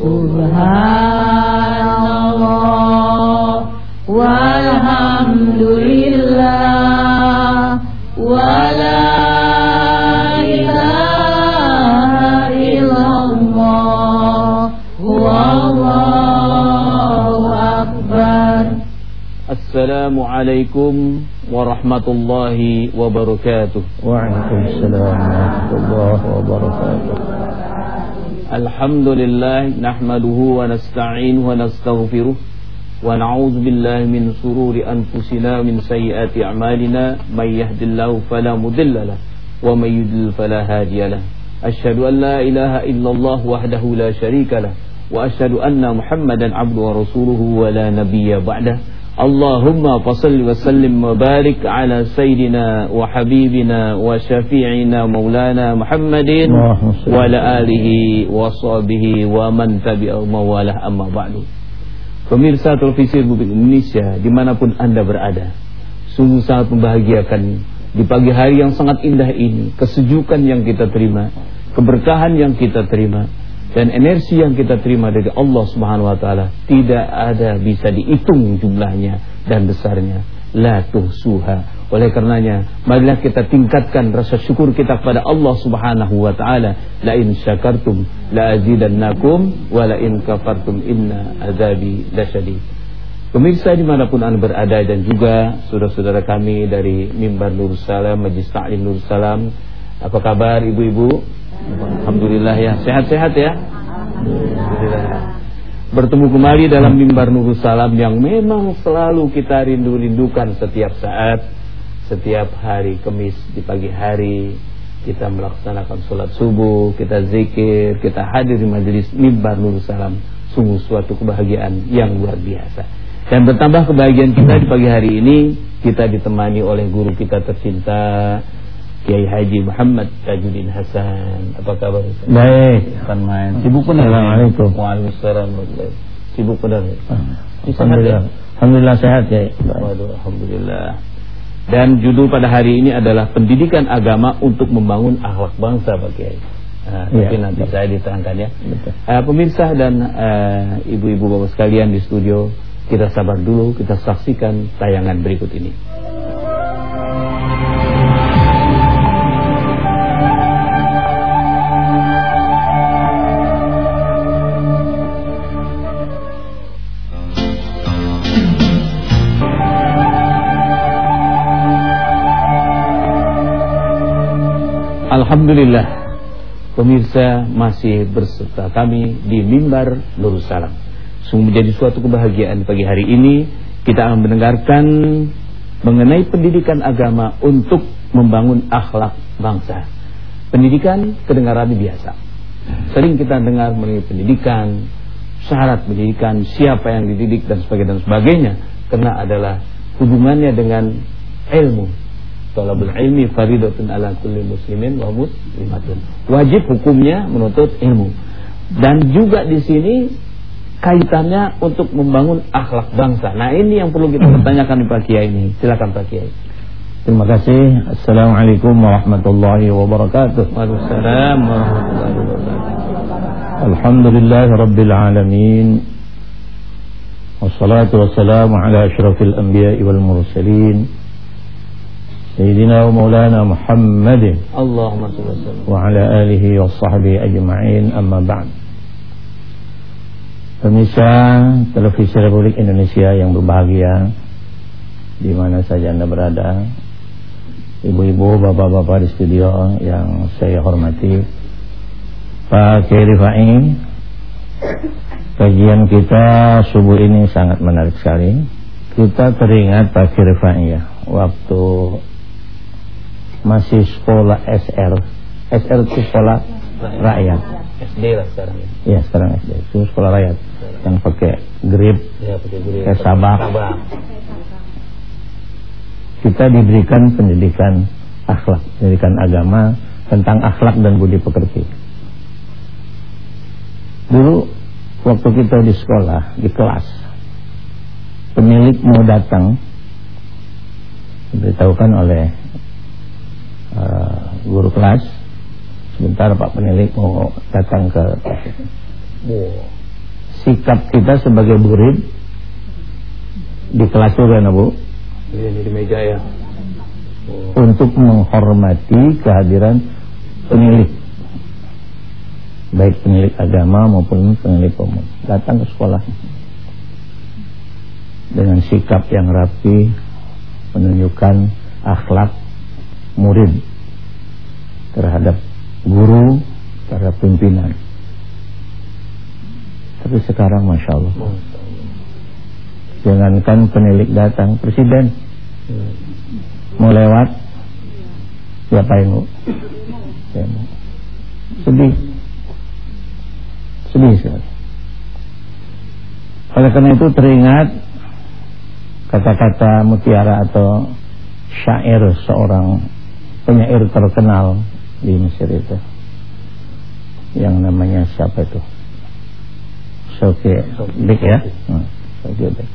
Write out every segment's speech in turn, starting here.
Subhanallah Walhamdulillah Wala ilaha illallah Wallahu akbar Assalamualaikum warahmatullahi wabarakatuh Waalaikumsalam warahmatullahi wabarakatuh الحمد لله نحمده ونستعينه ونستغفره ونعوذ بالله من سرور أنفسنا من سيئات أعمالنا. من يهد الله فلا مضل له ومن يضلل فلا هادي له. أشهد أن لا إله إلا الله وحده لا شريك له وأشهد أن محمدا عبده ورسوله ولا نبي بعده. Allahumma fasalli wa sallim wa ala sayyidina wa habibina wa syafi'ina maulana Muhammadin wa ala alihi wa sahbihi wa man tabi'ahu mawalah amma ba'du. Pemirsa televisi Republik Indonesia di mana pun Anda berada, sungguh sangat membahagiakan di pagi hari yang sangat indah ini, kesejukan yang kita terima, keberkahan yang kita terima, dan energi yang kita terima dari Allah Subhanahu wa taala tidak ada bisa dihitung jumlahnya dan besarnya. La tuhsuha. Oleh karenanya marilah kita tingkatkan rasa syukur kita kepada Allah Subhanahu wa taala. La in syakartum la azidannakum wa la in kafartum inna azabi lasyadid. Pemirsa di mana pun anda berada dan juga saudara-saudara kami dari Mimbar Nur Salam, Majlis Ta'lim Nur Salam Apa kabar ibu-ibu? Alhamdulillah ya, sehat-sehat ya. Alhamdulillah. Bertemu kembali dalam mimbar Nurul Salam yang memang selalu kita rindu-rindukan setiap saat, setiap hari Kamis di pagi hari kita melaksanakan sholat subuh, kita zikir, kita hadir di majelis mimbar Nurul Salam. Sungguh suatu kebahagiaan yang luar biasa. Dan bertambah kebahagiaan kita di pagi hari ini kita ditemani oleh guru kita tercinta Kiai Haji Muhammad Tajuddin Hasan. Apa kabar? Baik. Kan main. Sibuk benar. Assalamualaikum. Waalaikumsalam. Sibuk benar. Alhamdulillah. Alhamdulillah sehat ya. Waduh, alhamdulillah. Dan judul pada hari ini adalah pendidikan agama untuk membangun akhlak bangsa Pak Kiai. Nah, ya, tapi nanti betul. saya diterangkan ya. Uh, pemirsa dan eh, ibu-ibu uh, bapak sekalian di studio, kita sabar dulu, kita saksikan tayangan berikut ini. Alhamdulillah Pemirsa masih berserta kami di mimbar Nurul Salam. Sungguh menjadi suatu kebahagiaan pagi hari ini Kita akan mendengarkan mengenai pendidikan agama untuk membangun akhlak bangsa. Pendidikan kedengaran biasa. Sering kita dengar mengenai pendidikan Syarat pendidikan, siapa yang dididik dan sebagainya Karena adalah hubungannya dengan ilmu Talabul ilmi faridatun ala kulli muslimin wa muslimatun. Wajib hukumnya menuntut ilmu. Dan juga di sini kaitannya untuk membangun akhlak bangsa. Nah, ini yang perlu kita pertanyakan di Pak Kiai ini. Silakan Pak Kiai. Terima kasih. Assalamualaikum warahmatullahi wabarakatuh. Waalaikumsalam warahmatullahi wabarakatuh. Alhamdulillah rabbil alamin. Wassalatu wassalamu ala asyrafil anbiya'i wal mursalin. سيدنا ومولانا محمد اللهم صل وسلم وعلى آله وصحبه أجمعين أما بعد Pemirsa Televisi Republik Indonesia yang berbahagia di mana saja Anda berada Ibu-ibu, bapak-bapak di studio yang saya hormati Pak Kiai Rifai Kajian kita subuh ini sangat menarik sekali Kita teringat Pak Kiai Rifai ya Waktu masih sekolah SR. SR itu sekolah rakyat. SD lah sekarang ya. Iya, sekarang SD. Itu sekolah rakyat yang pakai grip, ya, pakai grip, pakai sabak. sabak. Kita diberikan pendidikan akhlak, pendidikan agama tentang akhlak dan budi pekerti. Dulu waktu kita di sekolah, di kelas, pemilik mau datang diberitahukan oleh uh, guru kelas. Sebentar Pak penilik mau datang ke wow. sikap kita sebagai murid di kelas juga kan Bu. Ini di meja ya. Untuk menghormati kehadiran penilik baik penilik agama maupun penilik umum. Datang ke sekolah. Dengan sikap yang rapi menunjukkan akhlak murid terhadap guru terhadap pimpinan. Tapi sekarang Masya Allah Jangankan penilik datang Presiden Mau lewat Siapa yang mau. Sedih. Sedih sekali. Oleh karena itu teringat Kata-kata mutiara atau Syair seorang Penyair terkenal Di Mesir itu. Yang namanya siapa itu? Soke Bik ya? Soke Bik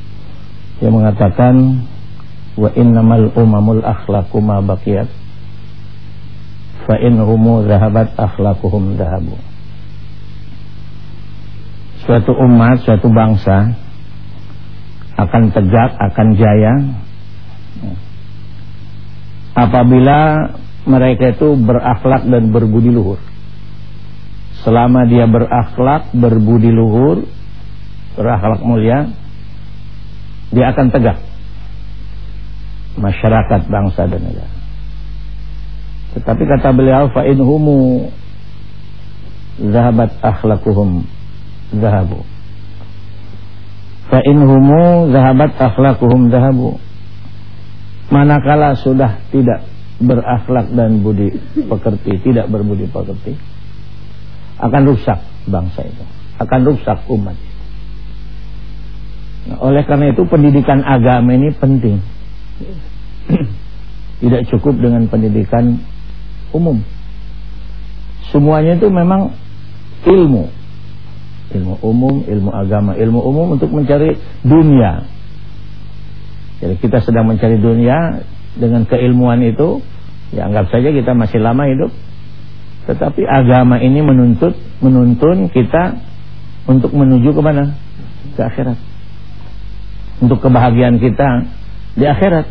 dia mengatakan wa innamal umamul akhlaqu ma baqiyat. Fa in humu zahabat akhlaquhum dhahabu suatu umat suatu bangsa akan tegak akan jaya apabila mereka itu berakhlak dan berbudi luhur selama dia berakhlak berbudi luhur berakhlak mulia dia akan tegak masyarakat bangsa dan negara. Tetapi kata beliau fa in humu zahabat akhlaquhum zahabu. Fa in humu zahabat akhlaquhum zahabu. Manakala sudah tidak berakhlak dan budi pekerti, tidak berbudi pekerti, akan rusak bangsa itu, akan rusak umat. Nah, oleh karena itu pendidikan agama ini penting. Tidak cukup dengan pendidikan umum. Semuanya itu memang ilmu. Ilmu umum, ilmu agama, ilmu umum untuk mencari dunia. Jadi kita sedang mencari dunia dengan keilmuan itu, ya anggap saja kita masih lama hidup. Tetapi agama ini menuntut menuntun kita untuk menuju ke mana? Ke akhirat untuk kebahagiaan kita di akhirat.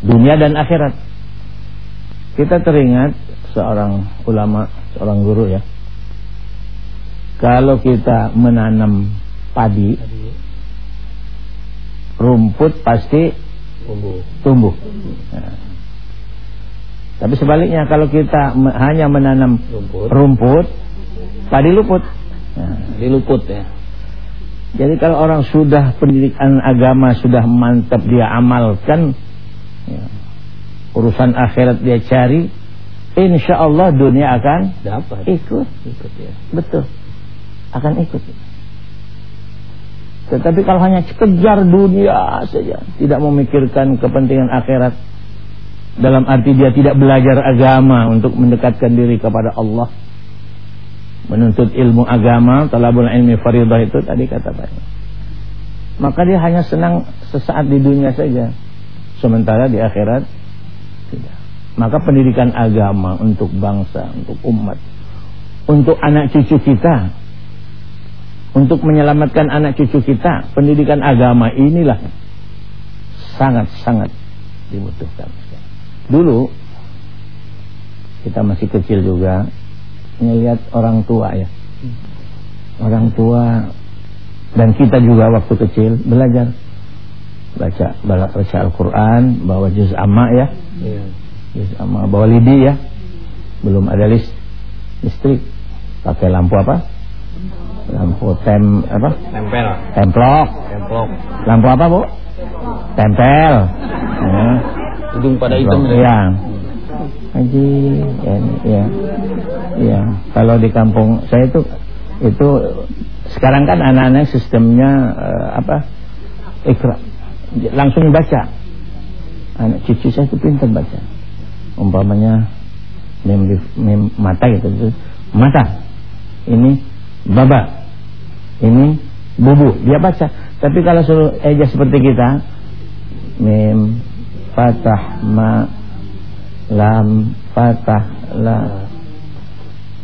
Dunia dan akhirat. Kita teringat seorang ulama, seorang guru ya. Kalau kita menanam padi, rumput pasti tumbuh. tumbuh. Nah. Tapi sebaliknya kalau kita hanya menanam rumput, rumput padi luput. Nah, diluput ya. Jadi kalau orang sudah pendidikan agama sudah mantap dia amalkan ya, urusan akhirat dia cari, insya Allah dunia akan dapat ikut, ikut ya. betul, akan ikut. Tetapi kalau hanya kejar dunia saja, tidak memikirkan kepentingan akhirat, dalam arti dia tidak belajar agama untuk mendekatkan diri kepada Allah menuntut ilmu agama, talabul ilmi faridah itu tadi kata Pak. Maka dia hanya senang sesaat di dunia saja. Sementara di akhirat tidak. Maka pendidikan agama untuk bangsa, untuk umat, untuk anak cucu kita, untuk menyelamatkan anak cucu kita, pendidikan agama inilah sangat-sangat dibutuhkan. Dulu kita masih kecil juga melihat orang tua ya. Orang tua dan kita juga waktu kecil belajar baca baca Al-Quran bawa juz amma ya. Yeah. juz amma bawa lidi ya. Belum ada list listrik. Pakai lampu apa lampu tem apa? Tempel. Templok. Templok. Lampu apa bu? Tempel. Ya. hidung pada hitam ya? Haji ya, ya ya. Kalau di kampung saya itu itu sekarang kan anak-anak sistemnya uh, apa? Ikra langsung baca. Anak cucu saya itu pintar baca. Umpamanya mem, mem mata gitu mata ini baba ini bubu dia baca. Tapi kalau suruh eja seperti kita mem fatah ma lam fatah la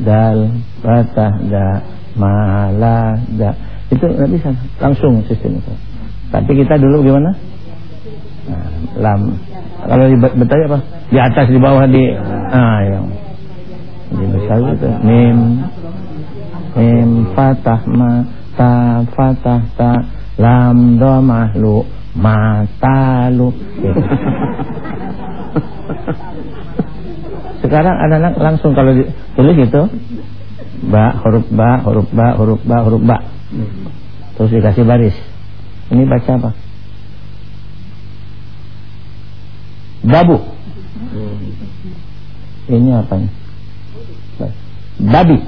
dal fatah da malada itu nggak bisa. Langsung sistem itu. Tapi kita dulu gimana? Nah, lam. Kalau di Betawi apa? Di atas di bawah di ah yang di Betawi itu mim mim fatah ma ta fatah ta lam domah lu mata lu. Sekarang anak-anak langsung kalau tulis gitu. Ba huruf ba huruf ba huruf ba huruf ba. Terus dikasih baris. Ini baca apa? Babu. Ini apa babi.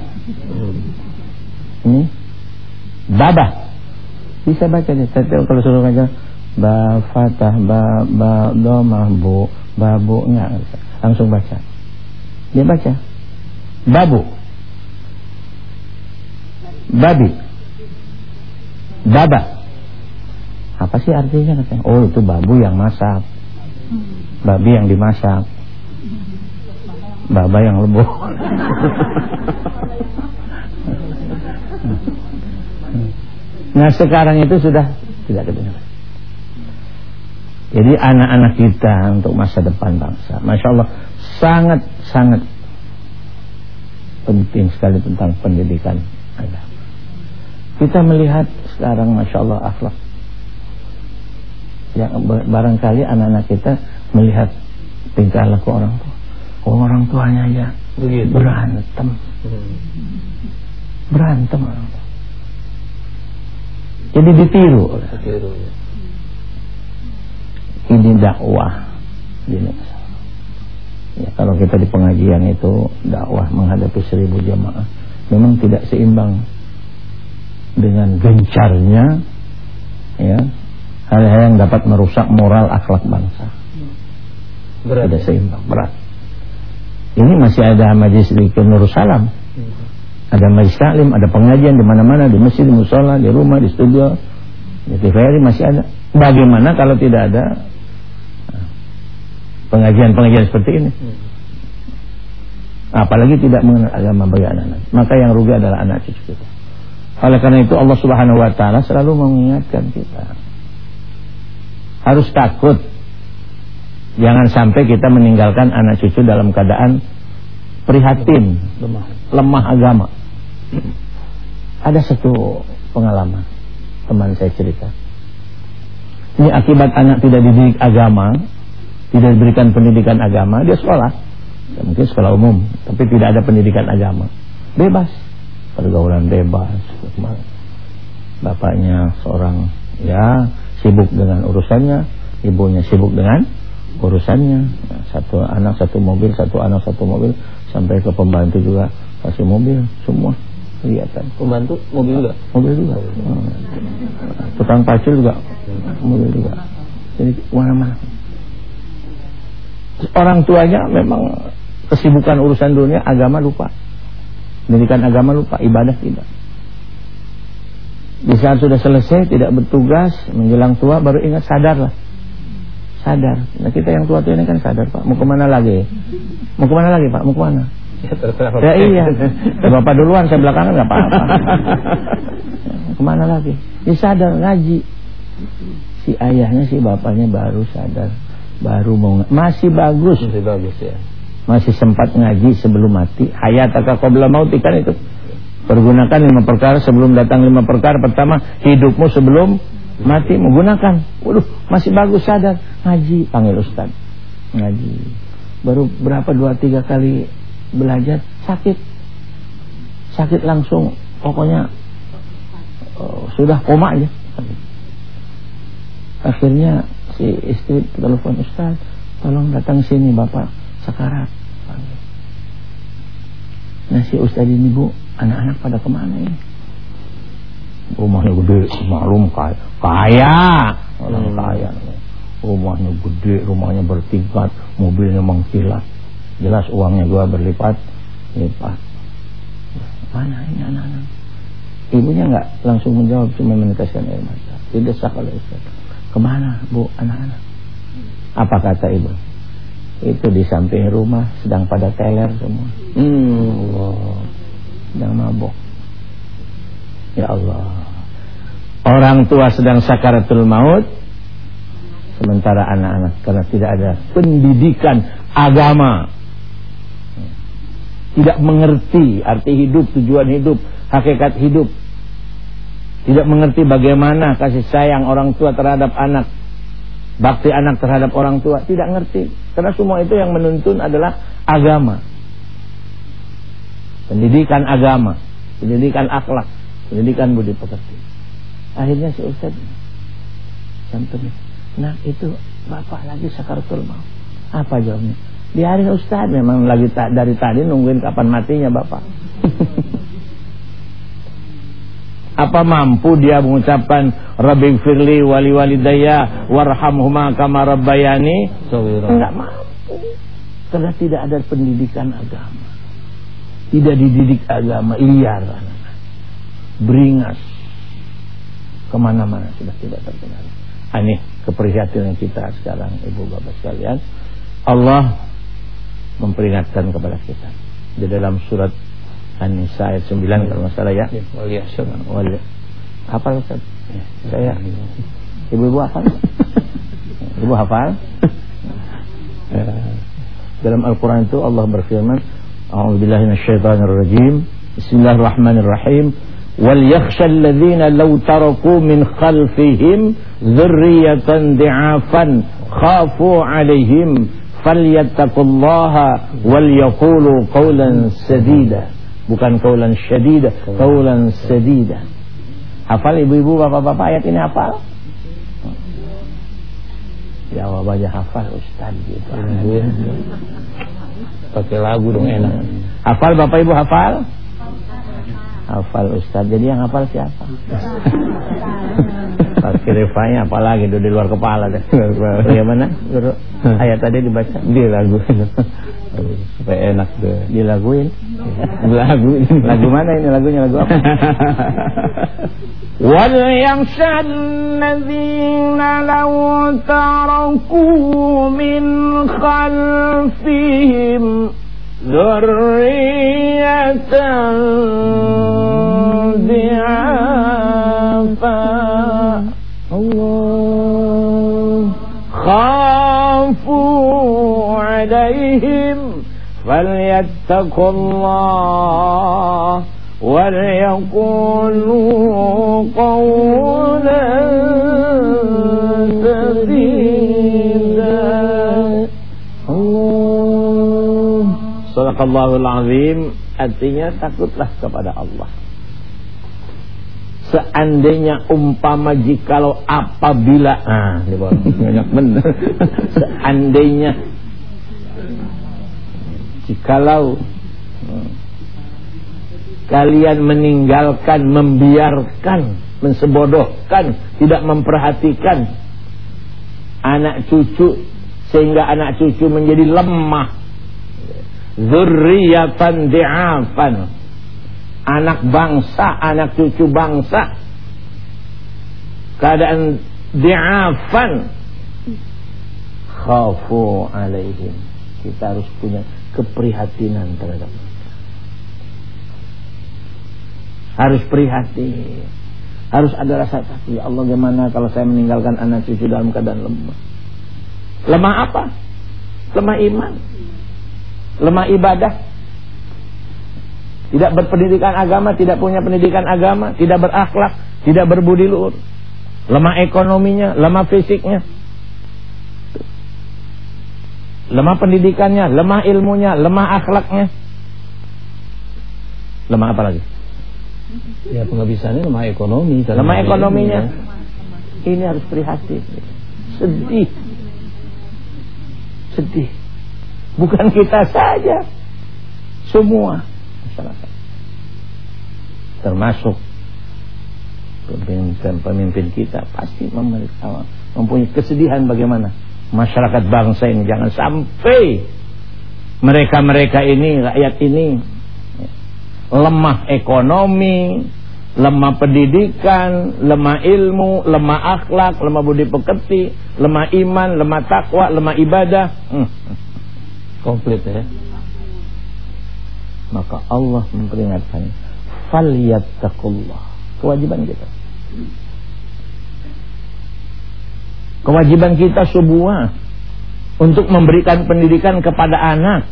Ini baba bisa baca nih kalau suruh baca ba fatah ba ba domah bu babu enggak langsung baca. Dia baca. Babu. Babi. Baba apa sih artinya katanya? Oh itu babu yang masak. Babi yang dimasak. Baba yang lembut nah sekarang itu sudah tidak kedengaran. Jadi anak-anak kita untuk masa depan bangsa Masya Allah sangat-sangat penting sekali tentang pendidikan agama. Kita melihat sekarang Masya Allah akhlak. Yang barangkali anak-anak kita melihat tingkah laku orang tua. Oh, orang tuanya ya berantem. Hmm. berantem orang tua jadi ditiru, ditiru ya. ini dakwah ini ya, kalau kita di pengajian itu dakwah menghadapi seribu jamaah memang tidak seimbang dengan gencarnya ya hal-hal yang dapat merusak moral akhlak bangsa. Berat. Tidak seimbang, berat. Ini masih ada majlis di Nursalam. Ada majlis taklim, ada pengajian di mana-mana, di masjid, di musola, di rumah, di studio, di TVRI masih ada. Bagaimana kalau tidak ada pengajian-pengajian seperti ini? Apalagi tidak mengenal agama bagi anak-anak. Maka yang rugi adalah anak cucu kita. Oleh karena itu Allah Subhanahu wa taala selalu mengingatkan kita. Harus takut. Jangan sampai kita meninggalkan anak cucu dalam keadaan prihatin, lemah, lemah agama. Ada satu pengalaman teman saya cerita. Ini akibat anak tidak dididik agama, tidak diberikan pendidikan agama, dia sekolah. Ya, mungkin sekolah umum, tapi tidak ada pendidikan agama. Bebas pergaulan bebas bapaknya seorang ya sibuk dengan urusannya ibunya sibuk dengan urusannya satu anak satu mobil satu anak satu mobil sampai ke pembantu juga kasih mobil semua kelihatan pembantu mobil juga mobil juga hmm. tukang pacul juga mobil juga jadi mana-mana orang tuanya memang kesibukan urusan dunia agama lupa pendidikan agama lupa, ibadah tidak. Di saat sudah selesai tidak bertugas menjelang tua baru ingat sadar lah. Sadar. Nah kita yang tua tua ini kan sadar Pak. Mau ke mana lagi? Mau ke mana lagi Pak? Mau ke mana? Ya, ya iya. Bapak duluan saya belakangan nggak apa-apa. ke mana lagi? Dia sadar ngaji. Si ayahnya si bapaknya baru sadar, baru mau masih bagus. Masih bagus ya masih sempat ngaji sebelum mati hayataka qabla mauti kan itu pergunakan lima perkara sebelum datang lima perkara pertama hidupmu sebelum mati menggunakan waduh masih bagus sadar ngaji panggil ustaz ngaji baru berapa dua tiga kali belajar sakit. Sakit langsung pokoknya uh, sudah koma aja. Akhirnya si istri telepon ustaz tolong datang sini bapak sekarat. Nah si Ustaz ini bu Anak-anak pada ke mana ini? Rumahnya gede Maklum kaya Kaya. Orang hmm. kaya. Rumahnya gede Rumahnya bertingkat Mobilnya mengkilat Jelas uangnya dua berlipat Lipat Mana ini anak-anak Ibunya nggak langsung menjawab Cuma meneteskan air mata Tidak sah oleh Ustaz Ke mana bu anak-anak Apa kata ibu itu di samping rumah sedang pada teler semua. Hmm, Allah. Sedang mabok. Ya Allah. Orang tua sedang sakaratul maut sementara anak-anak karena tidak ada pendidikan agama. Tidak mengerti arti hidup, tujuan hidup, hakikat hidup. Tidak mengerti bagaimana kasih sayang orang tua terhadap anak. Bakti anak terhadap orang tua tidak ngerti. Karena semua itu yang menuntun adalah agama. Pendidikan agama, pendidikan akhlak, pendidikan budi pekerti. Akhirnya si Ustaz contohnya, nah itu bapak lagi sakaratul maut. Apa jawabnya? Hari Ustaz memang lagi tak dari tadi nungguin kapan matinya bapak. Apa mampu dia mengucapkan Rabbi firli wali walidayya warhamhuma kama rabbayani? Enggak mampu. Karena tidak ada pendidikan agama. Tidak dididik agama, liar Beringas. Ke mana-mana sudah tidak terkenal. Ini keprihatinan kita sekarang Ibu Bapak sekalian. Allah memperingatkan kepada kita. Di dalam surat An-Nisa ayat 9 kalau nggak salah ya. Iya, Wali Hafal Ustaz? Ya, saya. Ibu-ibu hafal? Ibu hafal? Ya. Dalam Al-Qur'an itu Allah berfirman, A'udzubillahi minasyaitonir rajim. Bismillahirrahmanirrahim. Wal yakhsha alladhina law taraku min khalfihim dzurriyyatan di'afan khafu 'alaihim falyattaqullaha wal yaqulu qawlan sadida bukan kaulan syadida, kaulan sadida. Hafal ibu-ibu, bapak-bapak ayat ini hafal? Jawab aja hafal Ustaz gitu. Pakai lagu dong enak. Hafal Bapak Ibu hafal? Hafal Ustaz. Jadi yang hafal siapa? Pakai refanya apalagi itu di luar kepala deh. Bagaimana? Ayat tadi dibaca di lagu supaya enak deh. Dilaguin. lagu lagu mana ini lagunya lagu apa? وليخشى الذين لو تركوا من خلفهم ذرية ضعافا خافوا عليهم فليتقوا الله وليقولوا قولا سديدا. صدق الله العظيم. Artinya takutlah kepada الله Seandainya umpama jikalau apabila ah ini banyak benar. Seandainya jikalau kalian meninggalkan, membiarkan, mensebodohkan, tidak memperhatikan anak cucu sehingga anak cucu menjadi lemah. Zurriyatan di'afan anak bangsa, anak cucu bangsa. Keadaan di'afan. Khafu alaihim. Kita harus punya keprihatinan terhadap mereka. Harus prihatin. Harus ada rasa takut. Ya Allah gimana kalau saya meninggalkan anak cucu dalam keadaan lemah? Lemah apa? Lemah iman. Lemah ibadah tidak berpendidikan agama, tidak punya pendidikan agama, tidak berakhlak, tidak berbudi luhur. Lemah ekonominya, lemah fisiknya. Lemah pendidikannya, lemah ilmunya, lemah akhlaknya. Lemah apa lagi? Ya penghabisannya lemah ekonomi. Lemah ekonominya. Ini harus prihatin. Sedih. Sedih. Bukan kita saja. Semua termasuk pemimpin-pemimpin kita pasti mempunyai kesedihan bagaimana masyarakat bangsa ini. Jangan sampai mereka-mereka ini rakyat ini lemah ekonomi lemah pendidikan lemah ilmu lemah akhlak lemah budi pekerti lemah iman lemah takwa lemah ibadah. Hmm. komplit ya maka Allah memperingatkan falyattaqullah kewajiban kita. Kewajiban kita semua untuk memberikan pendidikan kepada anak.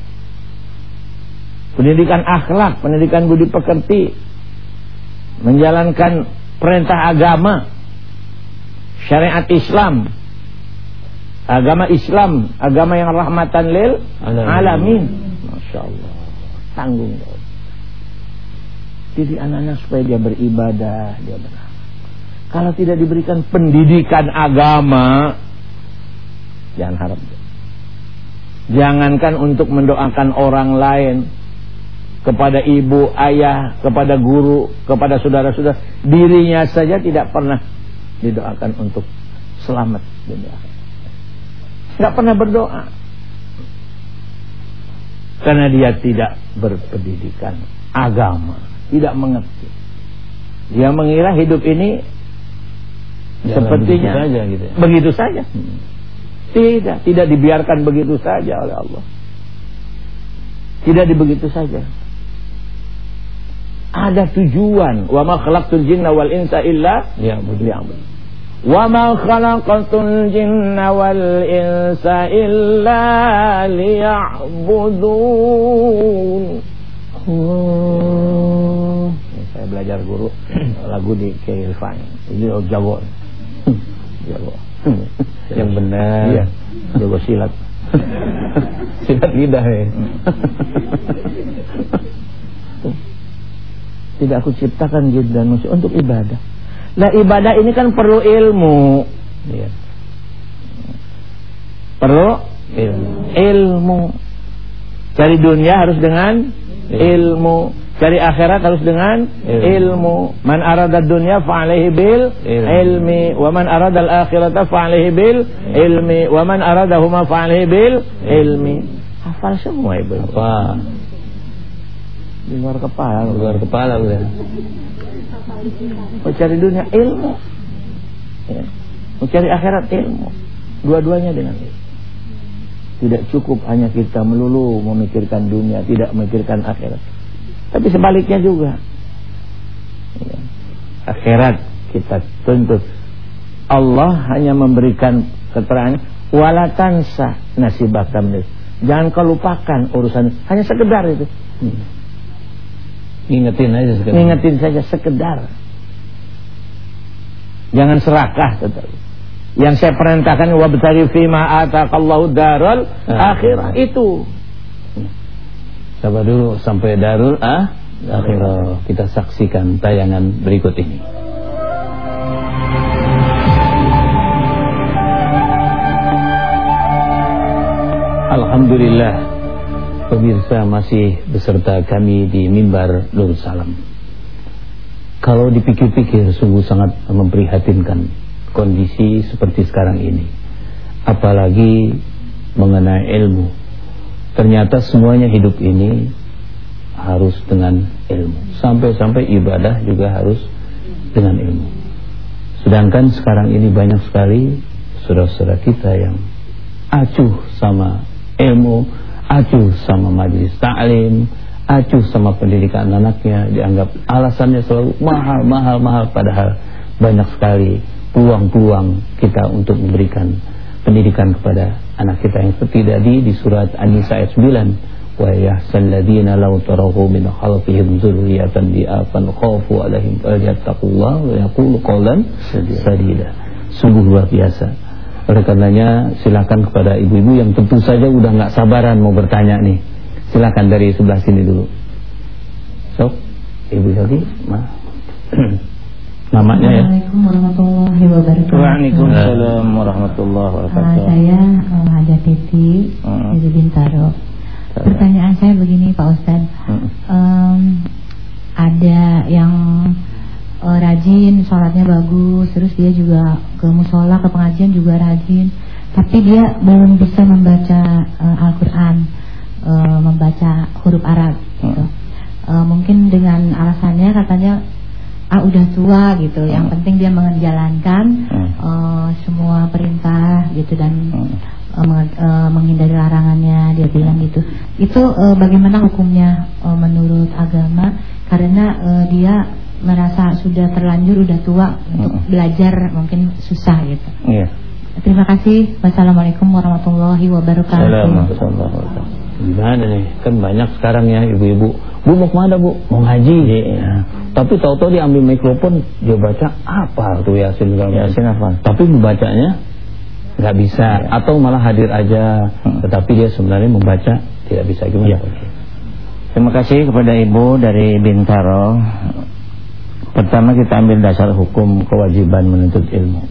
Pendidikan akhlak, pendidikan budi pekerti. Menjalankan perintah agama. Syariat Islam. Agama Islam, agama yang rahmatan lil alamin. alamin. Masya Allah. Tanggung jawab. Jadi anak-anak supaya dia beribadah, dia benar. Kalau tidak diberikan pendidikan agama, jangan harap. Jangankan untuk mendoakan orang lain kepada ibu, ayah, kepada guru, kepada saudara-saudara, dirinya saja tidak pernah didoakan untuk selamat dunia. Tidak pernah berdoa. Karena dia tidak berpendidikan agama, tidak mengerti. Dia mengira hidup ini Jalan sepertinya begitu saja gitu ya. Begitu saja. Hmm. Tidak, tidak dibiarkan begitu saja oleh Allah. Tidak dibegitu saja. Ada tujuan. Wa ma khalaqtul jinna wal insa illa Ya, khalaqtul jinna wal insa illa liya'budun. Oh. Saya belajar guru lagu di Keilfan. Ini oh, jago. Jago. Yang benar. Iya. Jago silat. Silat lidah ya. Tidak aku ciptakan jin dan manusia untuk ibadah. Nah ibadah ini kan perlu ilmu. Iya. Perlu Ilmu. ilmu. Cari dunia harus dengan ilmu. Cari akhirat harus dengan Ilmu. ilmu. Man arada dunya fa'alaihi bil ilmi. Wa man arada al-akhirata fa'alaihi bil ilmi. Wa man aradahuma fa'alaihi bil ilmi. Hafal semua ibu. Apa? Di luar kepala. Luar kepala udah. Mau cari dunia ilmu. Ya. Mau cari akhirat ilmu. Dua-duanya dengan ilmu. Tidak cukup hanya kita melulu memikirkan dunia, tidak memikirkan akhirat. Tapi sebaliknya juga. Ya. Akhirat kita tuntut. Allah hanya memberikan keterangan wala tansa nasibaka min. Jangan kau lupakan urusan hanya sekedar itu. Hmm. Ingetin aja sekarang. Ingetin saja sekedar. Jangan serakah tetap. Yang saya perintahkan wabtari fima ataqallahu daral Ah. akhirah itu. Sabar dulu sampai darul ah akhirah kita saksikan tayangan berikut ini. Alhamdulillah pemirsa masih beserta kami di mimbar Nur Salam. Kalau dipikir-pikir sungguh sangat memprihatinkan kondisi seperti sekarang ini. Apalagi mengenai ilmu. Ternyata semuanya hidup ini harus dengan ilmu. Sampai-sampai ibadah juga harus dengan ilmu. Sedangkan sekarang ini banyak sekali saudara-saudara kita yang acuh sama ilmu, acuh sama majelis taklim, acuh sama pendidikan anaknya, dianggap alasannya selalu mahal, mahal, mahal padahal banyak sekali peluang-peluang kita untuk memberikan pendidikan kepada anak kita yang seperti tadi di surat An-Nisa ayat 9 wa yahsalladzina law tarahu min khalfihim dzurriyyatan di'afan khafu alaihim falyattaqullaha wa yaqulu qawlan sadida. Sungguh luar biasa oleh karenanya silakan kepada ibu-ibu yang tentu saja udah nggak sabaran mau bertanya nih silakan dari sebelah sini dulu sok ibu Yogi ma namanya ya Assalamualaikum warahmatullahi wabarakatuh. Waalaikumsalam warahmatullahi Uh, wabarakatuh. saya uh, Haja Titi dari Bintaro. Pertanyaan saya begini rajin, sholatnya bagus, terus dia juga ke musola, ke pengajian juga rajin, tapi dia belum bisa membaca uh, Al-Quran, uh, membaca huruf Arab. Gitu. Uh, mungkin dengan alasannya katanya ah udah tua gitu, yang Hmm. penting dia menjalankan Hmm. uh, semua perintah gitu dan Hmm. uh, uh, menghindari larangannya dia bilang gitu. Itu uh, bagaimana hukumnya uh, menurut agama? Karena uh, dia merasa sudah terlanjur udah tua untuk Mm-mm. belajar mungkin susah gitu. Iya. Terima kasih. Wassalamualaikum warahmatullahi wabarakatuh. Assalamualaikum. Gimana nih? Kan banyak sekarang ya ibu-ibu. Bu mau ke mana bu? Mau ngaji. Iya. Tapi tahu-tahu dia ambil mikrofon, dia baca apa tuh Yasin segala. Yasin apa? Tapi membacanya nggak bisa Iya. atau malah hadir aja. Hmm. Tetapi dia sebenarnya membaca tidak bisa gimana? Iya. Terima kasih kepada Ibu dari Bintaro. Pertama kita ambil dasar hukum kewajiban menuntut ilmu.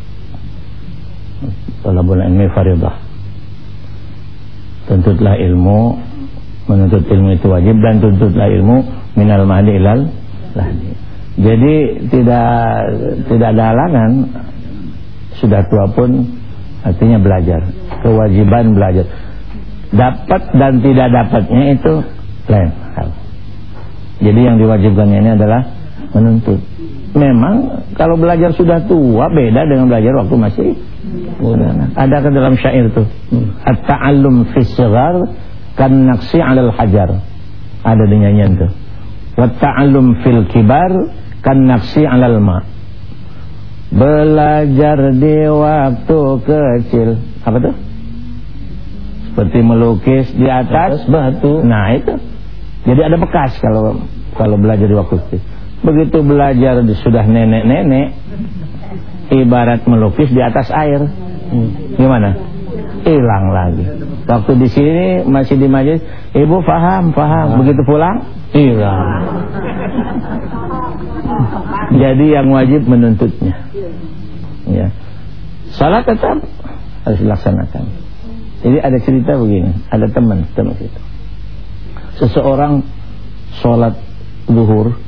Talabul ilmi faridah. Tuntutlah ilmu, menuntut ilmu itu wajib dan tuntutlah ilmu minal mahdi ilal lahdi. Jadi tidak tidak ada halangan sudah tua pun artinya belajar, kewajiban belajar. Dapat dan tidak dapatnya itu lain. Jadi yang diwajibkannya ini adalah menuntut. Memang kalau belajar sudah tua beda dengan belajar waktu masih muda. Ada ke dalam syair tuh. At-ta'allum fi sighar kan naqsi 'alal hajar. Ada di nyanyian tuh. Wa ta'allum fil kibar kan naqsi 'alal ma. Belajar di waktu kecil. Apa tuh? Seperti melukis di atas batu. Nah, itu. Jadi ada bekas kalau kalau belajar di waktu kecil. Begitu belajar sudah nenek-nenek ibarat melukis di atas air. Gimana? Hilang lagi. Waktu di sini masih di majelis, ibu paham, paham. Begitu pulang, hilang. Jadi yang wajib menuntutnya. Ya. Salat tetap harus dilaksanakan. Jadi ada cerita begini, ada teman, teman itu. Seseorang sholat zuhur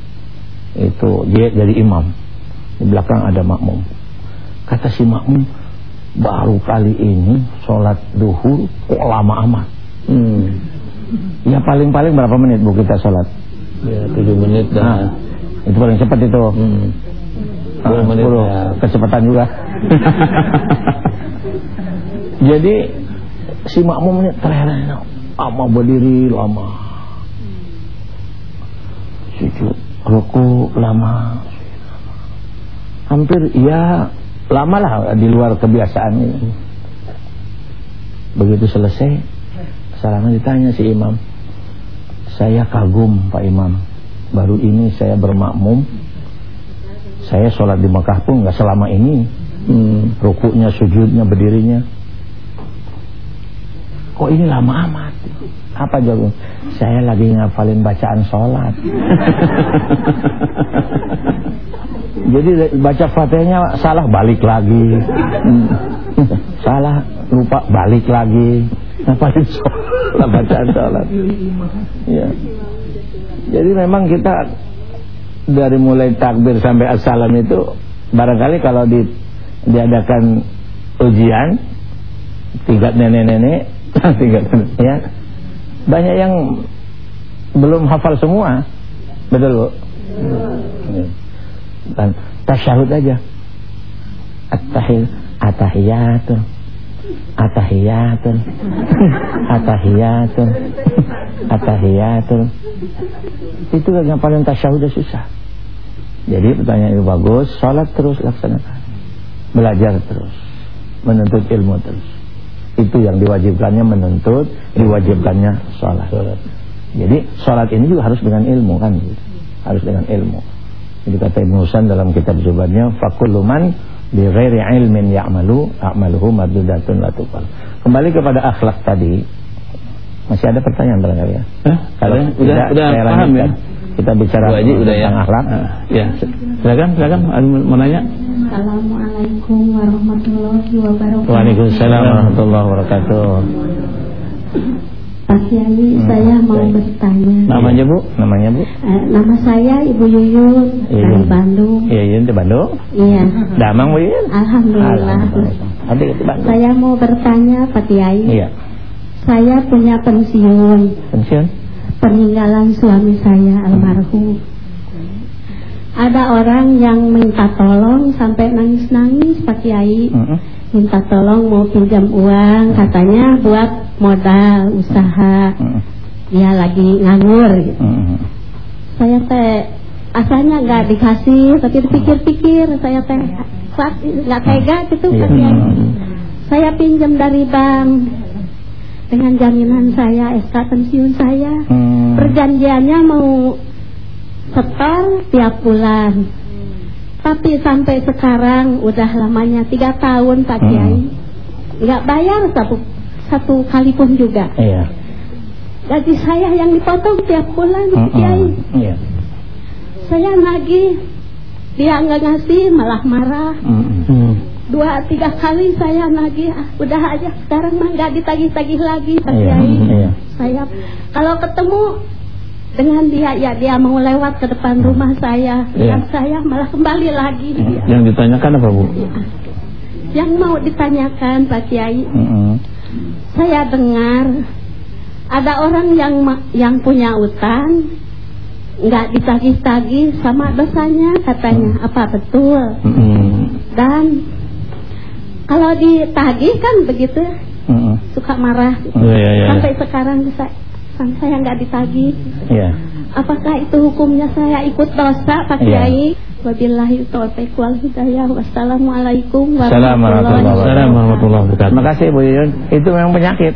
itu dia jadi imam. Di belakang ada makmum. Kata si makmum, baru kali ini sholat duhur kok lama amat. Hmm. Ya paling-paling berapa menit bu kita sholat? Ya, 7 menit Nah, dah. itu paling cepat itu. Hmm. Ah, 10 menit 10. ya. Kecepatan juga. Jadi si makmum ini terheran lama berdiri lama. Sujud, ruku lama. Hampir ya lama lah di luar kebiasaan ini. Begitu selesai, salamnya ditanya si imam. Saya kagum Pak Imam. Baru ini saya bermakmum. Saya sholat di Mekah pun nggak selama ini. Hmm. Rukuknya, sujudnya, berdirinya. Kok ini lama amat? Apa jawabnya? Saya lagi ngafalin bacaan sholat. Jadi baca fatihahnya salah balik lagi. Salah lupa balik lagi. Ngafalin sholat bacaan sholat. Ya. Jadi memang kita dari mulai takbir sampai assalam itu barangkali kalau di, diadakan ujian tiga nenek-nenek ya. Banyak yang belum hafal semua. Betul bu? Dan tasyahud aja. At-tahil atahiyatun atahiyatun atahiyatun atahiyatun itu yang paling tasyahud susah. Jadi pertanyaan itu bagus. Sholat terus laksanakan. Belajar terus. Menuntut ilmu terus itu yang diwajibkannya menuntut diwajibkannya sholat jadi sholat ini juga harus dengan ilmu kan gitu. harus dengan ilmu jadi kata Ibn Husain dalam kitab zubatnya fakullu man bi ghairi ilmin ya'malu a'maluhu mardudatun la tuqbal kembali kepada akhlak tadi masih ada pertanyaan barangkali ya Eh, kalau udah, tidak, udah saya paham lanjutkan. ya? Kita bicara Bu Haji udah ya. tentang akhlak ya. Silakan, silakan mau nanya? Assalamualaikum warahmatullahi wabarakatuh. Waalaikumsalam warahmatullahi wabarakatuh. Pak Kiai, saya mau baik. bertanya. Namanya Bu? Namanya Bu? Eh, nama saya Ibu Yuyun dari Yuyun. Bandung. Iya, Yun di Bandung. Iya. Damang Bu Yun? Alhamdulillah. Bandung. Saya mau bertanya Pak Kiai. Iya. Saya punya pensiun, Pensiun? Peninggalan suami saya almarhum. Ada orang yang minta tolong sampai nangis-nangis Pak Kiai. Minta tolong mau pinjam uang, katanya buat modal usaha. Dia lagi nganggur gitu. Saya teh asalnya nggak dikasih tapi dipikir-pikir saya teh nggak tega gitu Iya. Pak Kiai. Saya pinjam dari bank dengan jaminan saya SK pensiun saya. Hmm. Perjanjiannya mau setor tiap bulan. Tapi sampai sekarang udah lamanya tiga tahun Pak Hmm. Kiai. Nggak bayar satu satu kali pun juga. Iya. Gaji saya yang dipotong tiap bulan Pak Mm-mm. Kiai. Iya. Saya nagih, dia nggak ngasih malah marah. Mm-mm. Dua tiga kali saya nagih, ah, udah aja sekarang mah nggak ditagih-tagih lagi Pak Iya, Kiai. iya. Saya kalau ketemu dengan dia ya dia mau lewat ke depan rumah saya, Iya. yang saya malah kembali lagi. dia. Yang ditanyakan apa Bu? Yang mau ditanyakan Pak Kiai, Mm-mm. saya dengar ada orang yang yang punya utang nggak ditagih-tagih sama dosanya katanya apa betul Mm-mm. dan kalau ditagih kan begitu Mm-mm. suka marah Iya, iya, iya. sampai sekarang saya saya nggak ditagih Iya. apakah itu hukumnya saya ikut dosa Pak Iya. Kiai wabillahi taufiq wal hidayah wassalamualaikum Assalamualaikum warahmatullahi wabarakatuh. Terima kasih Bu Yuyun. Itu memang penyakit,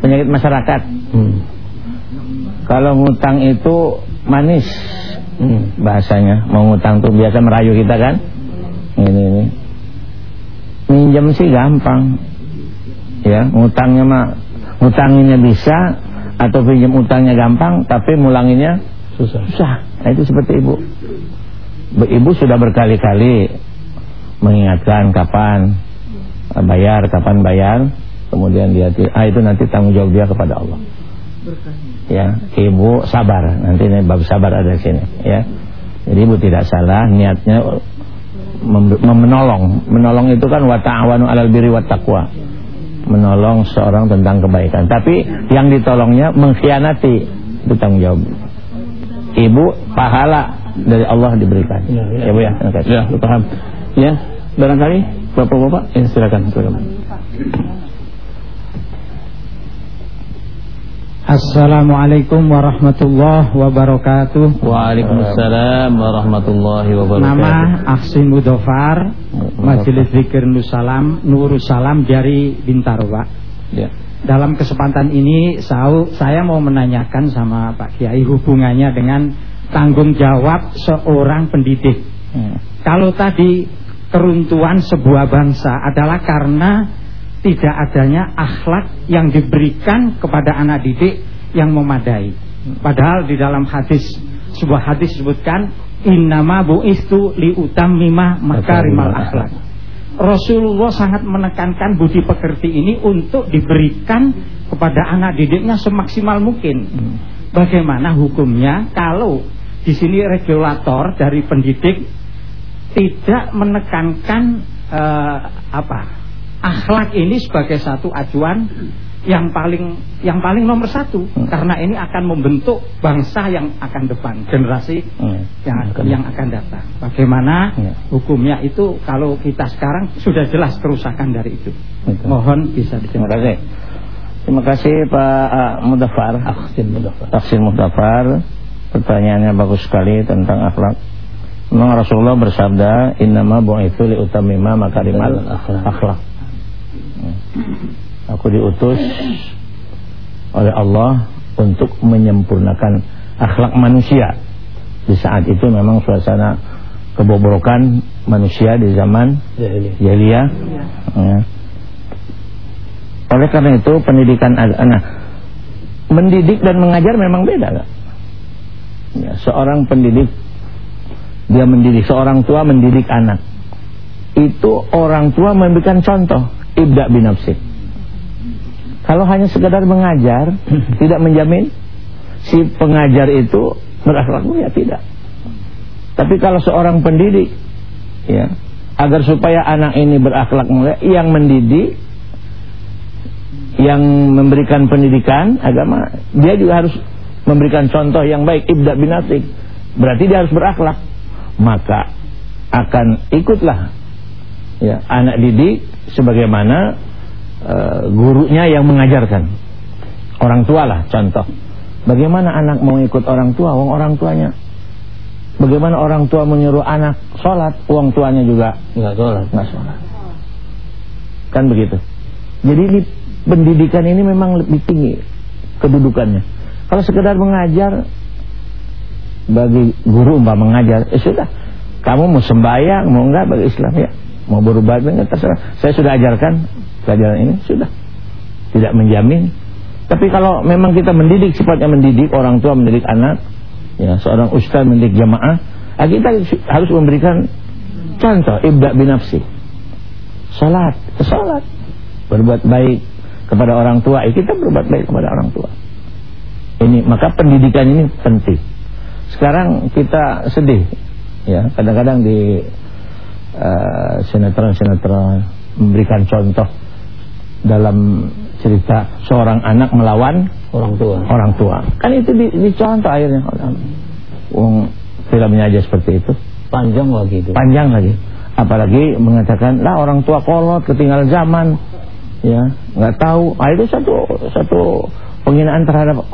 penyakit masyarakat. Hmm. Kalau ngutang itu manis Hmm. bahasanya. Mau ngutang tuh biasa merayu kita kan. Ini ini. Minjem sih gampang. Ya, ngutangnya mah ngutanginnya bisa atau pinjam utangnya gampang, tapi mulanginnya Susah. susah. Nah, itu seperti ibu. Bu- Ibu sudah berkali-kali mengingatkan kapan bayar, kapan bayar, kemudian dia ah itu nanti tanggung jawab dia kepada Allah. Ya, ibu sabar. Nanti ini bab sabar ada di sini, ya. Jadi ibu tidak salah niatnya menolong. Menolong itu kan wa ta'awanu 'alal birri wat taqwa. Menolong seorang tentang kebaikan. Tapi yang ditolongnya mengkhianati itu tanggung jawab. Ibu pahala dari Allah diberikan. Ya, ya. Ya, Bu ya. Ya, paham. Ya, barangkali Bapak-bapak, ya silakan, silakan. Assalamualaikum warahmatullahi wabarakatuh. Waalaikumsalam warahmatullahi wabarakatuh. Nama Aksin Mudofar, Majelis Zikir Nusalam, Nurusalam dari Bintaro, Pak. Ya. Dalam kesempatan ini saya, mau menanyakan sama Pak Kiai hubungannya dengan tanggung jawab seorang pendidik. Hmm. Kalau tadi keruntuhan sebuah bangsa adalah karena tidak adanya akhlak yang diberikan kepada anak didik yang memadai. Padahal di dalam hadis sebuah hadis disebutkan innama buistu liutammima makarimal akhlak. Rasulullah sangat menekankan budi pekerti ini untuk diberikan kepada anak didiknya semaksimal mungkin. Bagaimana hukumnya kalau di sini regulator dari pendidik tidak menekankan eh, apa akhlak ini sebagai satu acuan yang paling yang paling nomor satu Hmm. karena ini akan membentuk bangsa yang akan depan generasi Hmm. yang Akan- yang akan datang. Bagaimana Ya. hukumnya itu kalau kita sekarang sudah jelas kerusakan dari itu. Betul. Mohon bisa Terima dijelaskan. kasih. Terima kasih Pak uh, Mudafar. Aksin Mudafar. Taksin Mudafar. Pertanyaannya bagus sekali tentang akhlak. Memang Rasulullah bersabda, "Innama bu'itsu li utammima makarimal Akhlak. Akhlak." Hmm. Aku diutus oleh Allah untuk menyempurnakan akhlak manusia. Di saat itu memang suasana kebobrokan manusia di zaman Ya, jahiliyah. Ya. Oleh karena itu pendidikan anak mendidik dan mengajar memang beda? Ya, seorang pendidik dia mendidik seorang tua mendidik anak. Itu orang tua memberikan contoh ibda binafsik. Kalau hanya sekedar mengajar tidak menjamin si pengajar itu berakhlak mulia tidak. Tapi kalau seorang pendidik ya agar supaya anak ini berakhlak mulia yang mendidik yang memberikan pendidikan agama dia juga harus memberikan contoh yang baik ibda binafsik berarti dia harus berakhlak maka akan ikutlah ya anak didik sebagaimana eh, gurunya yang mengajarkan orang tua lah contoh bagaimana anak mau ikut orang tua wong orang tuanya Bagaimana orang tua menyuruh anak sholat, uang tuanya juga Enggak sholat. nggak sholat. Kan begitu. Jadi ini pendidikan ini memang lebih tinggi kedudukannya. Kalau sekedar mengajar bagi guru umpah mengajar, eh sudah. Kamu mau sembahyang, mau enggak bagi Islam ya. Mau berubah enggak terserah. Saya sudah ajarkan pelajaran ini sudah. Tidak menjamin. Tapi kalau memang kita mendidik sifatnya mendidik orang tua mendidik anak, ya seorang ustaz mendidik jamaah, ah, kita harus memberikan contoh ibda binafsi. Salat, salat. Berbuat baik kepada orang tua, eh, kita berbuat baik kepada orang tua. Ini maka pendidikan ini penting. Sekarang kita sedih ya, kadang-kadang di eh, sinetron-sinetron memberikan contoh dalam cerita seorang anak melawan Orang tua. orang tua. Kan itu di, dicontoh akhirnya. Wong filmnya aja seperti itu. Panjang lagi itu. Panjang lagi. Apalagi mengatakan lah orang tua kolot ketinggalan zaman. Ya, nggak tahu. Ah itu satu satu penghinaan terhadap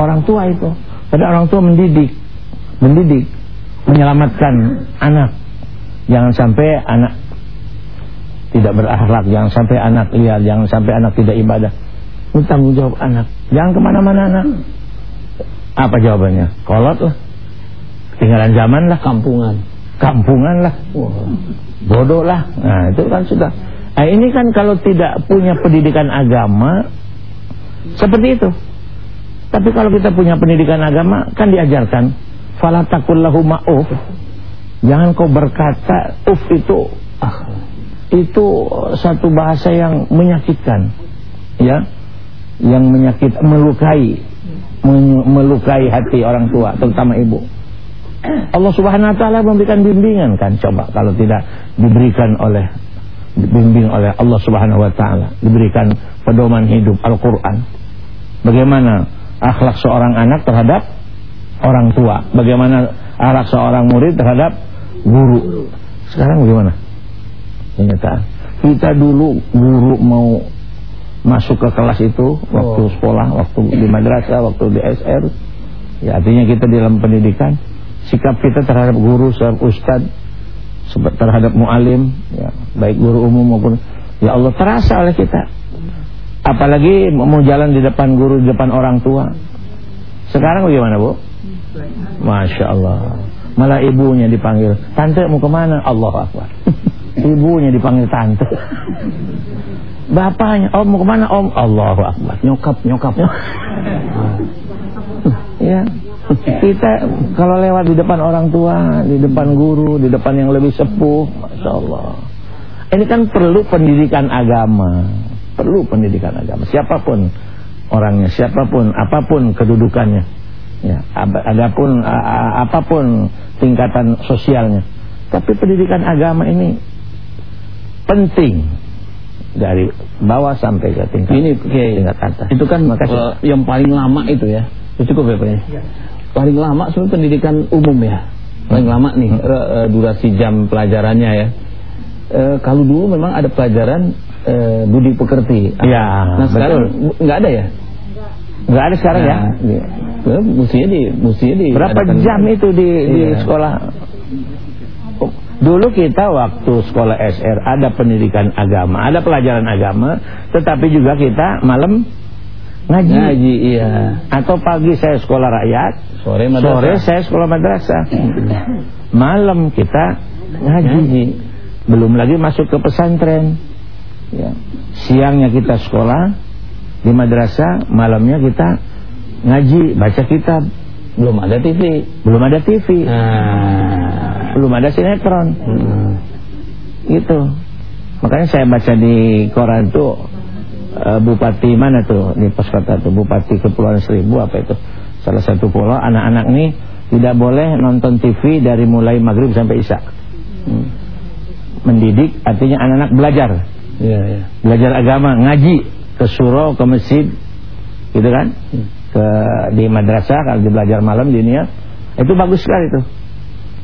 orang tua itu. Padahal orang tua mendidik, mendidik, menyelamatkan anak. Jangan sampai anak tidak berakhlak, jangan sampai anak liar, jangan sampai anak tidak ibadah. Ini tanggung jawab anak. Jangan ke mana-mana anak. Apa jawabannya? Kolot lah. Ketinggalan zaman lah. Kampungan. Kampungan lah. Bodoh lah. Nah itu kan sudah. Nah, ini kan kalau tidak punya pendidikan agama seperti itu. Tapi kalau kita punya pendidikan agama kan diajarkan fala takullahu ma'uf. Jangan kau berkata uf itu ah itu satu bahasa yang menyakitkan. Ya. Yang menyakit melukai melukai hati orang tua terutama ibu. Allah Subhanahu wa taala memberikan bimbingan kan coba kalau tidak diberikan oleh dibimbing oleh Allah Subhanahu wa taala, diberikan pedoman hidup Al-Qur'an. Bagaimana akhlak seorang anak terhadap orang tua, bagaimana akhlak seorang murid terhadap guru. Sekarang bagaimana? Kenyataan. Kita dulu guru mau masuk ke kelas itu waktu Oh. sekolah, waktu di madrasah, waktu di SR. Ya artinya kita di dalam pendidikan sikap kita terhadap guru, terhadap ustad, terhadap mualim, ya, baik guru umum maupun ya Allah terasa oleh kita. Apalagi mau jalan di depan guru, di depan orang tua. Sekarang bagaimana bu? Masya Allah. Malah ibunya dipanggil, tante mau ke mana? Allah Akbar. Ibunya dipanggil tante. Bapaknya, om mau ke mana om? Allahu Akbar. Nyokap, nyokap. Ya. Kita kalau lewat di depan orang tua, di depan guru, di depan yang lebih sepuh, masya Allah. Ini kan perlu pendidikan agama, perlu pendidikan agama. Siapa pun orangnya, siapa pun, apa pun kedudukannya, ya, ap- adapun apa pun tingkatan sosialnya. Tapi pendidikan agama ini penting dari bawah sampai ke tingkat Ini Kiai, tingkat atas. itu kan Makasih. eh, yang paling lama itu ya. Itu cukup ya Pak ya? Paling lama sebenarnya pendidikan umum ya. Paling lama nih re- eh, durasi jam pelajarannya ya. Eh, kalau dulu memang ada pelajaran eh, budi pekerti. Ya, Nah sekarang nggak ada ya? Nggak ada sekarang ya. Nah, eh, Mestinya di, mestinya di. Berapa jam itu di, di Iya. sekolah? Dulu kita waktu sekolah SR ada pendidikan agama, ada pelajaran agama, tetapi juga kita malam ngaji. Ngaji iya. Atau pagi saya sekolah rakyat, Sore madrasah. sore saya sekolah madrasah. Malam kita ngaji. Ngaji. Belum lagi masuk ke pesantren. Ya. Siangnya kita sekolah di madrasah, malamnya kita ngaji, baca kitab. Belum ada TV. Belum ada TV, Nah. belum ada sinetron. Hmm. Gitu. Makanya saya baca di koran tuh eh, bupati mana tuh di pos kota tuh bupati kepulauan Seribu apa itu salah satu pulau anak-anak nih tidak boleh nonton TV dari mulai maghrib sampai isya. Hmm. Mendidik artinya anak-anak belajar, Iya, iya. belajar agama, ngaji ke surau, ke masjid, gitu kan? Hmm. Ke di madrasah kalau di belajar malam di dunia itu bagus sekali tuh.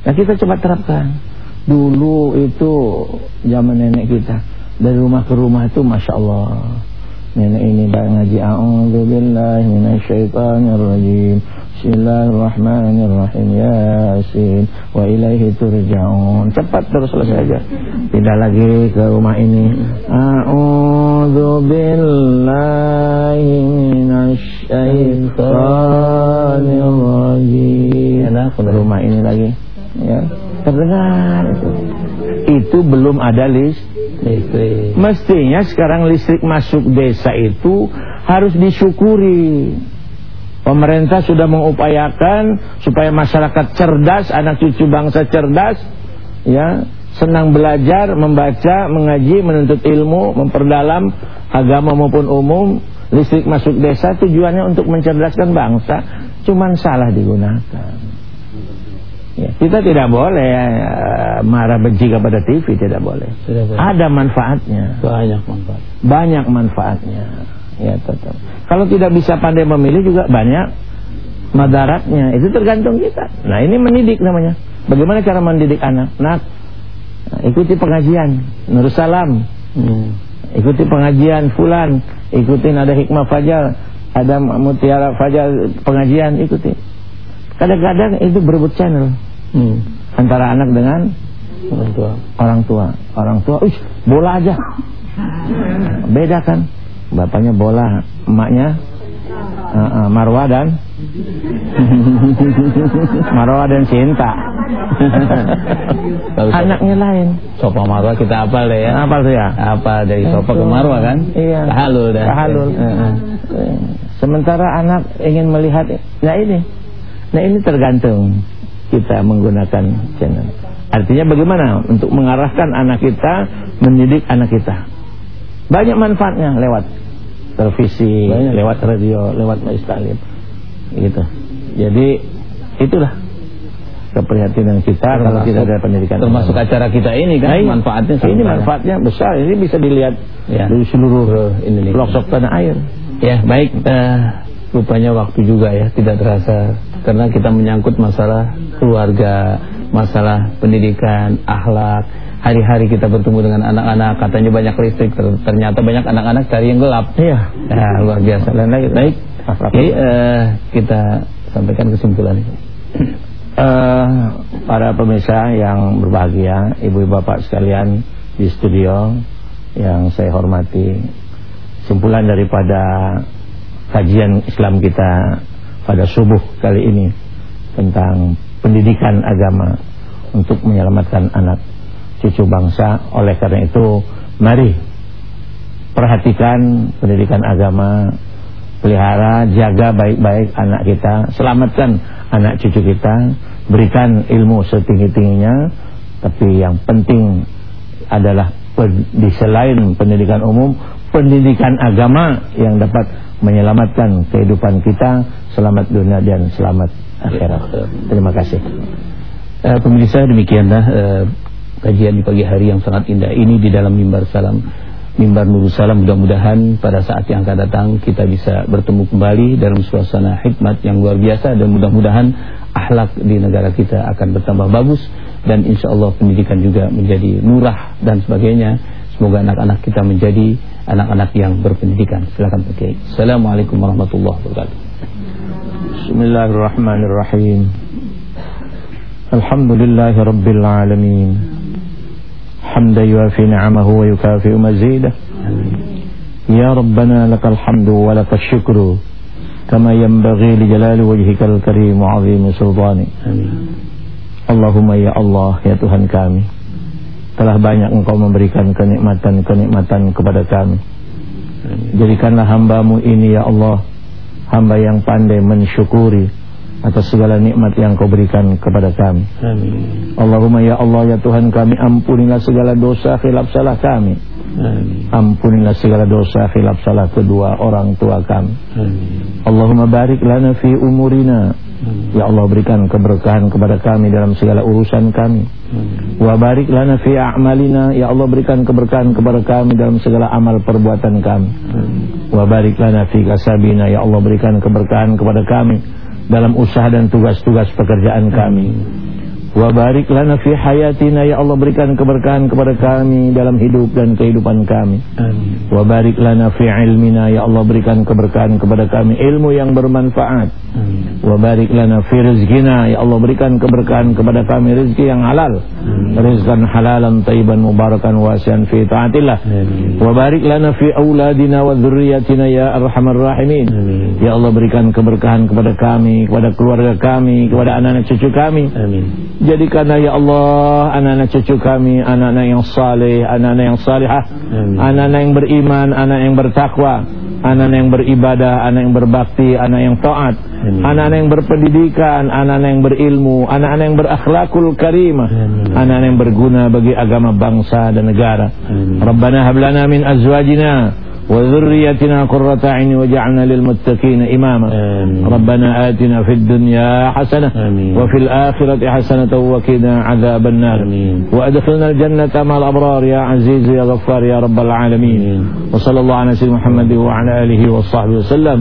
Nah kita coba terapkan. Dulu itu zaman nenek kita dari rumah ke rumah itu masya Allah Nenek ini baik ngaji. A'udzubillahi minasyaitonirrajim Bismillahirrahmanirrahim. Yasin. Wa ilaihi turja'un. Cepat terus selesai aja. Tidak lagi ke rumah ini. A'udzubillahi minasyaitonirrajim Enak ke rumah ini lagi. Ya Terdengar Itu belum ada list listrik. Mestinya sekarang listrik masuk desa itu harus disyukuri. Pemerintah sudah mengupayakan supaya masyarakat cerdas, anak cucu bangsa cerdas, ya, senang belajar, membaca, mengaji, menuntut ilmu, memperdalam agama maupun umum. Listrik masuk desa tujuannya untuk mencerdaskan bangsa, cuman salah digunakan. Kita tidak boleh uh, marah benci kepada TV, tidak boleh. Tidak boleh. Ada manfaatnya. Banyak manfaat. Banyak manfaatnya. Ya, tetap. Kalau tidak bisa pandai memilih juga banyak madaratnya. Itu tergantung kita. Nah, ini mendidik namanya. Bagaimana cara mendidik anak? Nak, nah, ikuti pengajian Nur Salam. Hmm. Ikuti pengajian fulan, ikutin ada hikmah fajar, ada mutiara fajar pengajian, ikuti. Kadang-kadang itu berebut channel hmm. antara anak dengan orang tua. Orang tua, orang tua, Uish, bola aja. Beda kan? Bapaknya bola, emaknya uh, uh, Marwa dan Marwa dan Cinta. Anaknya lain. Sopa Marwa kita apal deh ya. Apal tuh ya? Apa dari Sopa ke Marwa kan? Iya. Tahalul dah. Tahalul. Uh, uh. Sementara anak ingin melihat, nah ini, nah ini tergantung kita menggunakan channel. Artinya bagaimana untuk mengarahkan anak kita, mendidik anak kita. Banyak manfaatnya lewat televisi, Banyak. lewat radio, lewat majlis taklim. Gitu. Jadi itulah keprihatinan kita termasuk, kalau kita ada pendidikan termasuk agama. acara kita ini kan nah, manfaatnya ini manfaatnya besar ini bisa dilihat ya. dari seluruh ini pelosok tanah air ya baik uh, rupanya waktu juga ya tidak terasa karena kita menyangkut masalah keluarga, masalah pendidikan, akhlak. Hari-hari kita bertemu dengan anak-anak, katanya banyak listrik, ternyata banyak anak-anak cari yang gelap. Iya. Ya, luar biasa. Dan baik, baik. Oke, uh, kita sampaikan kesimpulan ini. Uh, para pemirsa yang berbahagia, ibu-ibu bapak sekalian di studio yang saya hormati, simpulan daripada kajian Islam kita pada subuh kali ini tentang pendidikan agama untuk menyelamatkan anak cucu bangsa. Oleh karena itu, mari perhatikan pendidikan agama, pelihara, jaga baik-baik anak kita, selamatkan anak cucu kita, berikan ilmu setinggi-tingginya, tapi yang penting adalah di selain pendidikan umum, pendidikan agama yang dapat menyelamatkan kehidupan kita selamat dunia dan selamat akhirat. Terima kasih. Uh, pemirsa demikianlah uh, kajian di pagi hari yang sangat indah ini di dalam mimbar salam mimbar nurul salam mudah-mudahan pada saat yang akan datang kita bisa bertemu kembali dalam suasana hikmat yang luar biasa dan mudah-mudahan akhlak di negara kita akan bertambah bagus dan insya Allah pendidikan juga menjadi murah dan sebagainya semoga anak-anak kita menjadi anak-anak yang berpendidikan. Silakan Pak Kiai. Assalamualaikum warahmatullahi wabarakatuh. Bismillahirrahmanirrahim. Alhamdulillahirabbil alamin. Hamdan yuafi ni'amahu wa yukafi mazidah. Ya Rabbana lakal hamdu wa lakal syukru kama yanbaghi li jalali wajhikal karim wa 'azimi sultanik. Amin. Allahumma ya Allah ya Tuhan kami telah banyak engkau memberikan kenikmatan-kenikmatan kepada kami jadikanlah hambamu ini ya Allah hamba yang pandai mensyukuri atas segala nikmat yang kau berikan kepada kami. Amin. Allahumma ya Allah ya Tuhan kami ampunilah segala dosa khilaf salah kami. Amin. Ampunilah segala dosa khilaf salah kedua orang tua kami. Amin. Allahumma barik lana fi umurina. Amin. Ya Allah berikan keberkahan kepada kami dalam segala urusan kami. Amin. Wa barik lana fi a'malina. Ya Allah berikan keberkahan kepada kami dalam segala amal perbuatan kami. Amin. Wa barik lana fi kasabina. Ya Allah berikan keberkahan kepada kami dalam usaha dan tugas-tugas pekerjaan kami. Wa barik lana fi hayatina ya Allah berikan keberkahan kepada kami dalam hidup dan kehidupan kami. Wa barik lana fi ilmina ya Allah berikan keberkahan kepada kami ilmu yang bermanfaat. Wa barik lana fi rizqina ya Allah berikan keberkahan kepada kami rezeki yang halal. Rizqan halalan tayyiban mubarakan wasian fi taatillah. Wa barik lana fi auladina wa dzurriyyatina ya arhamar rahimin. Ya Allah berikan keberkahan kepada kami, kepada keluarga kami, kepada anak-anak cucu kami. Amin. Jadikanlah ya Allah anak-anak cucu kami anak-anak yang saleh, anak-anak yang salihah, anak-anak yang beriman, anak yang bertakwa, anak-anak yang beribadah, anak yang berbakti, anak yang taat anak-anak yang berpendidikan, anak-anak yang berilmu, anak-anak yang berakhlakul karimah, anak-anak yang berguna bagi agama bangsa dan negara. Amin. Rabbana hab lana min azwajina wa dhurriyyatina qurrata 'aini waj'alna lil muttaqina imama. Amin. Rabbana atina fid dunya hasanah wa fil akhirati hasanatan wa qina 'adzaban nar. Wa adkhilna al jannata ma'al abrar ya aziz ya ghaffar ya rabbal alamin. Wa sallallahu ala sayyidina Muhammad wa ala alihi wa sahbihi wa sallam.